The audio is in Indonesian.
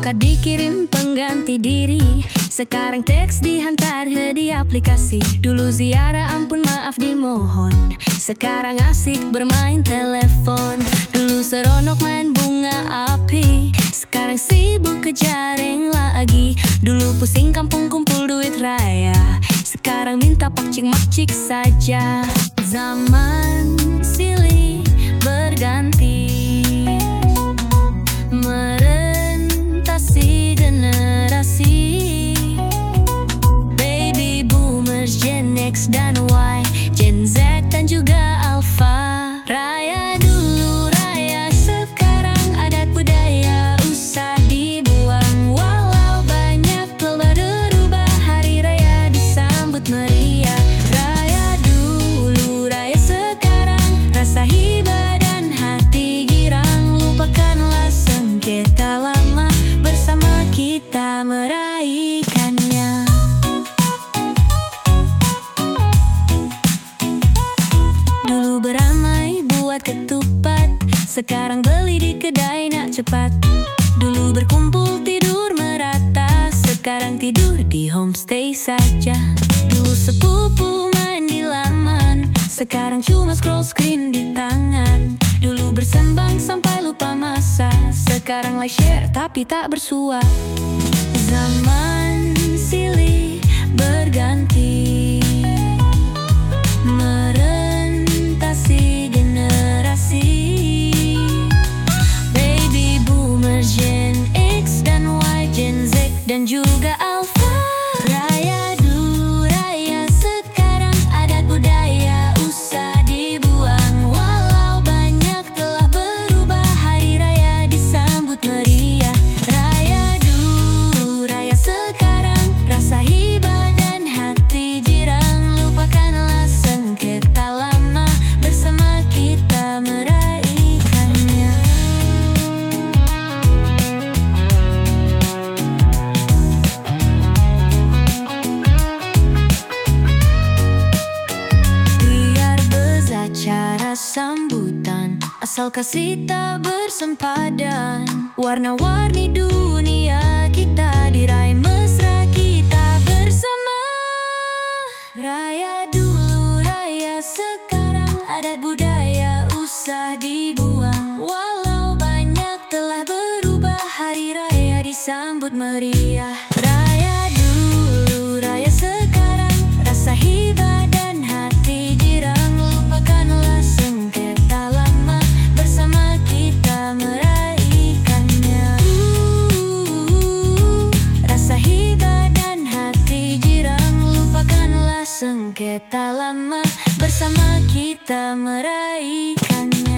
Kad dikirim pengganti diri. Sekarang teks dihantar di aplikasi. Dulu ziarah ampun maaf dimohon. Sekarang asik bermain telepon. Dulu seronok main bunga api. Sekarang sibuk kejaring lagi. Dulu pusing kampung kumpul duit raya. Sekarang minta pakcik makcik saja. Zaman silih berganti Sekarang beli di kedai nak cepat. Dulu berkumpul tidur merata Sekarang tidur di homestay saja. Dulu sepupu main di laman Sekarang cuma scroll screen di tangan. Dulu bersembang sampai lupa masa Sekarang like share tapi tak bersua dan juga Alpha sambutan Asal kasih tak bersempadan. Warna-warni dunia kita diraih mesra kita bersama. Raya dulu, raya sekarang Adat budaya usah dibuang. Walau banyak telah berubah Hari raya disambut meriah Bersama kita meraihkannya